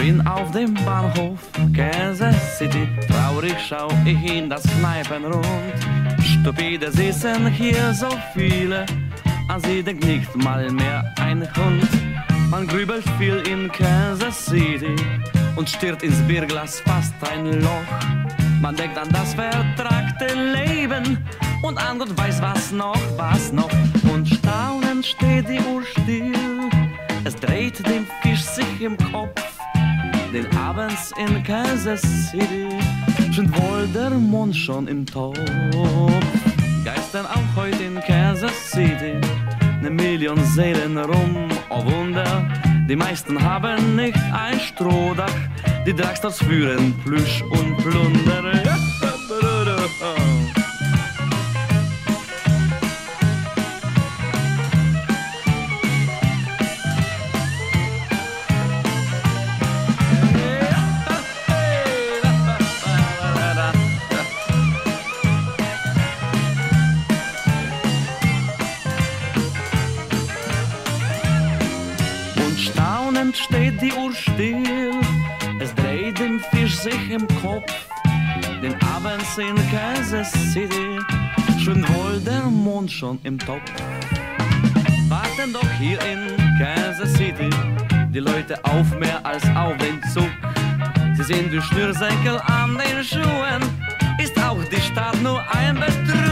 bin auf dem Bahnhof Kansas City. Traurig schau ich in das Kneipenrund. Stupide sitzen hier so viele, an sie denkt nicht mal mehr ein Hund. Man grübelt viel in Kansas City und stirbt ins Bierglas fast ein Loch. Man denkt an das vertragte Leben und an Gott weiß was noch, was noch. Und staunend steht die Uhr still, es dreht dem Fisch sich im Kopf. Den abends in Kansas City scheint wohl der Mond schon im Topf. Geistern auch heute in Kansas City ne Million Seelen rum, oh Wunder. Die meisten haben nicht ein Strohdach, die Dragstars führen Plüsch und Plunder. Ja. steht die Uhr still, es dreht dem Fisch sich im Kopf. Den Abends in Kansas City, schon wohl der Mond schon im Topf. Warten doch hier in Kansas City die Leute auf mehr als auf den Zug. Sie sehen die Schnürsenkel an den Schuhen, ist auch die Stadt nur ein Betrug.